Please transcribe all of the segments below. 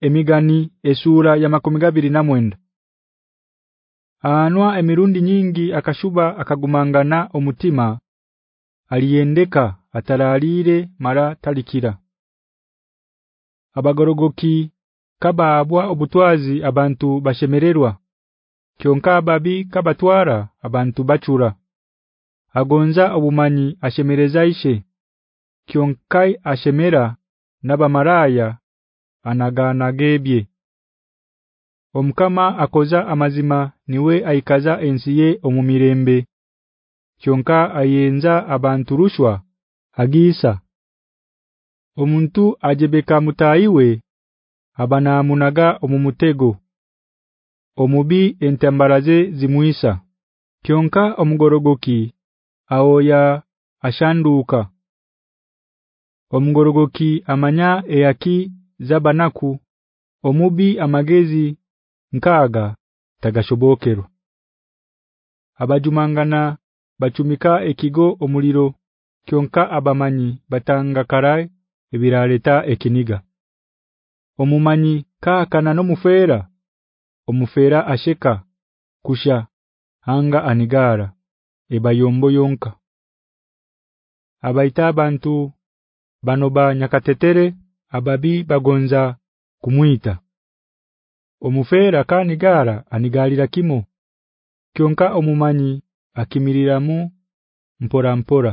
emigani esura ya makumi gabiri na mwenda. Anwa emirundi nyingi akashuba akagumangana omutima aliyendeka ataralire mara talikira. Abagorogoki kababwa obutwazi abantu bashemererwa. Kyonka ababi kabatwara abantu bachura. Agonza obumanyi ashemereza ishe kyonkai ashemera nabamaraya anagana gebye Omkama akoza amazima niwe aikaza ensiye omumirembe. Kyonka ayenza abantu rushwa agisa Omuntu ajebeka mutaiwe abana munaga omumutego. Omubi entambaraze zimuisa kyonka omugorogoki aoya ashanduka Omugorogoki amanya eyaki zabanaku omubi amagezi nkaga tagashobokero Abajumangana bachumika ekigo omuliro kyonka abamanyi batanga karai ebiraleta ekiniga. Omumanyi kaakana nomufera omufera asheka kusha hanga anigara ebayombo yonka. Abaita abantu banoba nyakatetere ababi bagonza kumuita Omufera kanigara anigalira kimo kyonka omumanyi akimiriramu mpora mpora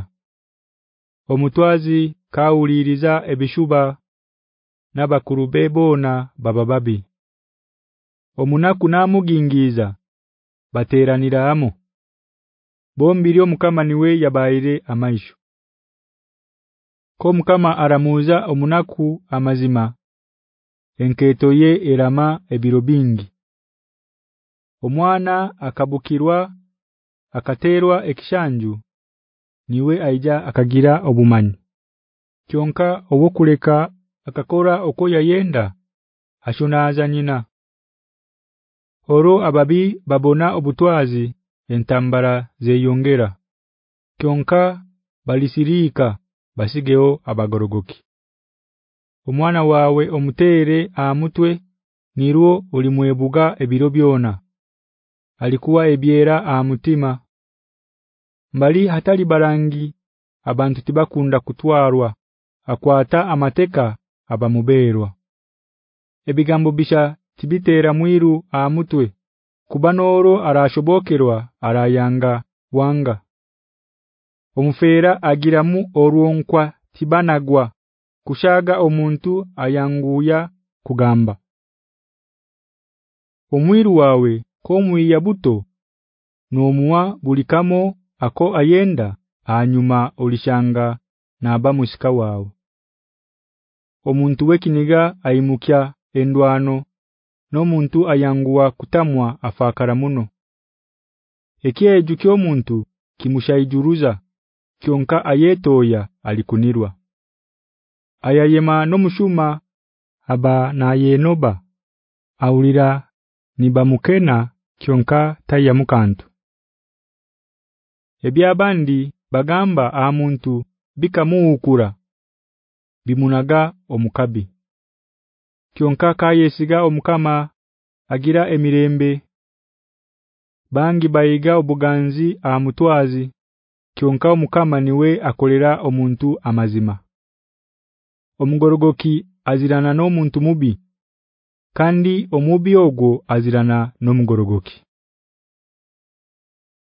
Omutwazi kauliriza ebishuba nabakurube bona babababi Omunaku namugingiza bateranira amo Bombiri omukama niwe yabaire amaisho Ko mukama aramuza omunaku amazima enketo ye erama ebiro bingi. Omwana akabukirwa akaterwa ekishanju niwe aija akagira obumanyi. Kyonka obukuleka akakora okoya yenda ashunaza nyina Oro ababi babona obutwazi entambara zeyongera kyonka balisirika basigeo abagorogoki. Omwana wawe omutere amutwe nirwo ulimwebuga ebiro byona. Alikuwa ebyera amutima. Mbali hatali barangi abantu tibakunda kutwarwa akwata amateka abamuberwa Ebigambo bisha tibitera mwiru amutwe kubanoro arashobokerwa arayanga wanga Omufera agiramu oruonkwa tibanagwa kushaga omuntu ayanguya kugamba. Omwiru wawe komwiya buto nomuwa bulikamo ako ayenda hanyuma olishanga naba musika wawe Omuntu wekiniga aimukya endwano nomuntu ayanguwa kutamwa afakara muno. Ekieju kyomuntu kimushaijuruza kyonka ayetoya alikunirwa. Ayayema nomushuma aba na yenoba aulira nibamukena kyonka tayamukantu Ebyabandi bagamba amuntu bikamuukura bimunaga omukabi. Kyonka kayesiga omukama agira emirembe. Bangi bayiga obuganzi amutwazi kyonka omukama niwe akolera omuntu amazima. Omugorogoki azirana no muntu mubi kandi omubi ogwo azirana no mugorogoki